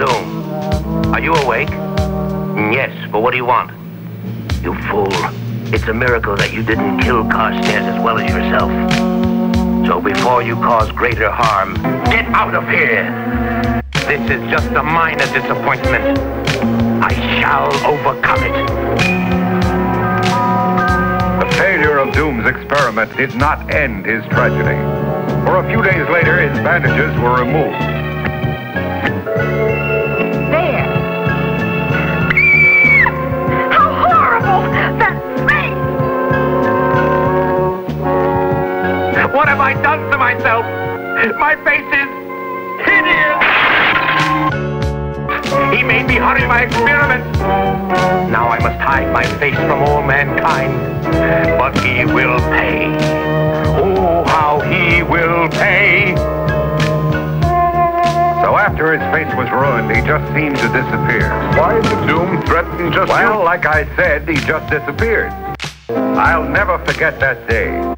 Doom, are you awake? Yes, but what do you want? You fool. It's a miracle that you didn't kill Carstairs as well as yourself. So before you cause greater harm, get out of here! This is just a minor disappointment. I shall overcome it. The failure of Doom's experiment did not end his tragedy. For a few days later, his bandages were removed. Have I done to myself? My face is hideous! He made me hurry my experiment. Now I must hide my face from all mankind. But he will pay. Oh, how he will pay. So after his face was ruined, he just seemed to disappear. Why did Doom threaten just Well, you? like I said, he just disappeared. I'll never forget that day.